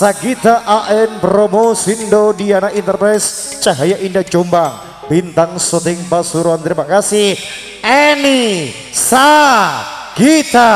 Sagita AN Promosindo Diana Enterprise Cahaya Indah Jombang Bintang Syuting Pasuruan. Terima kasih Eni Sagita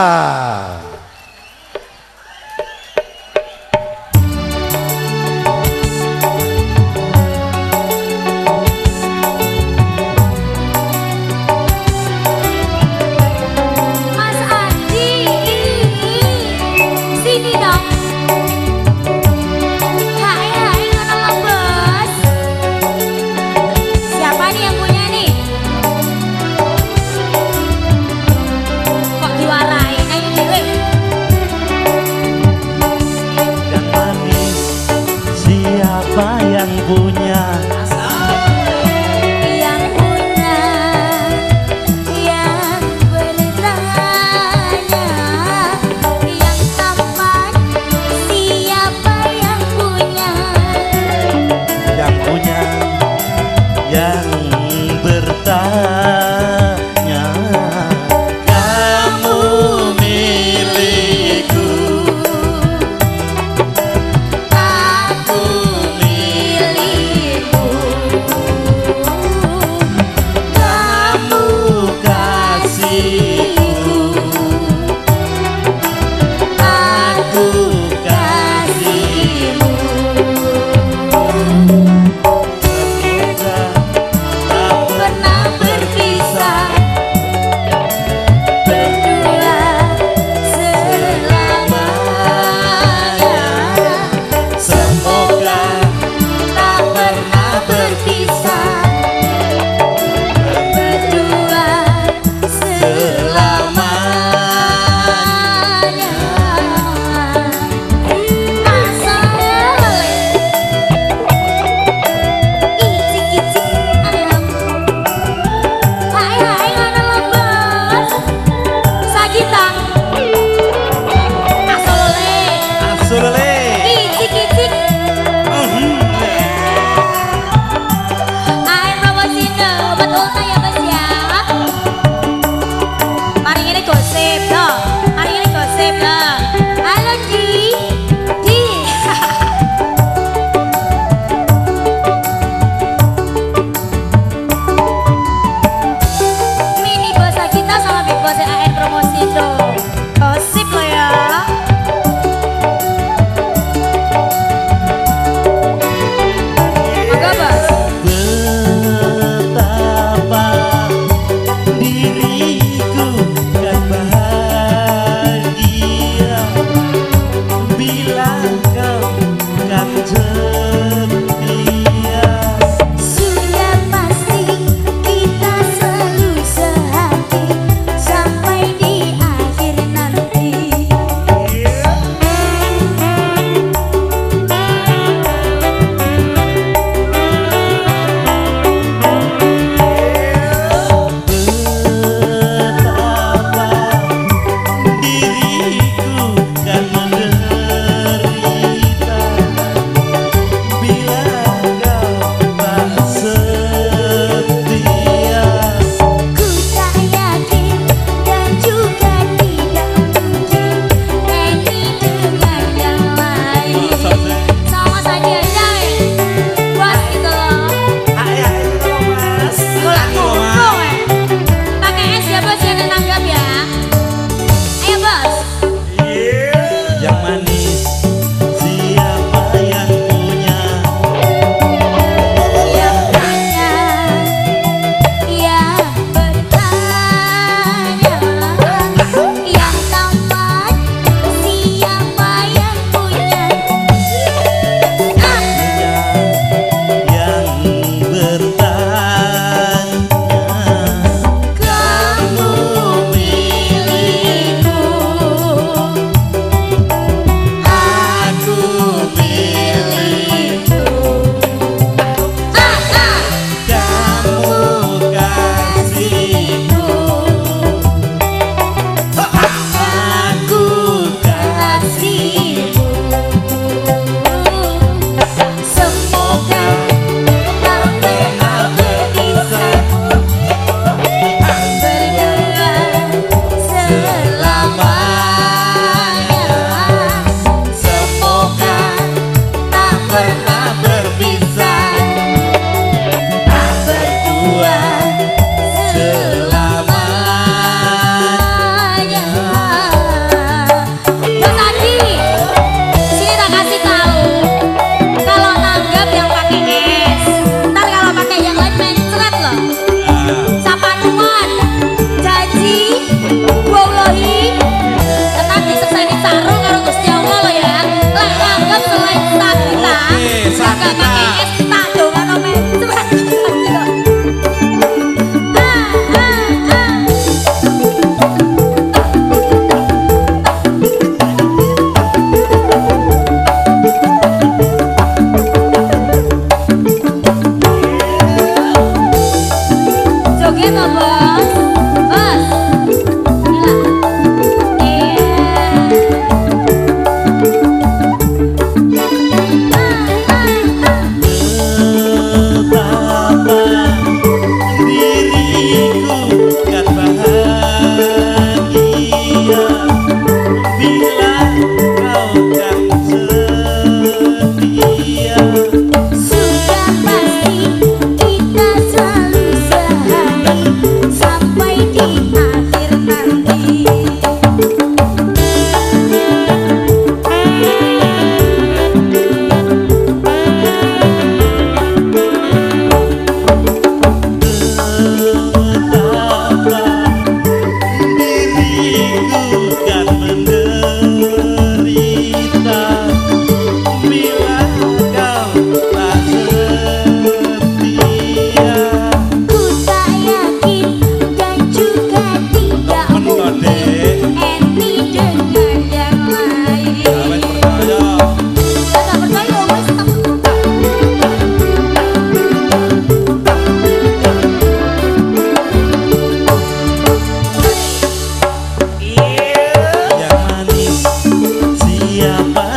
siapa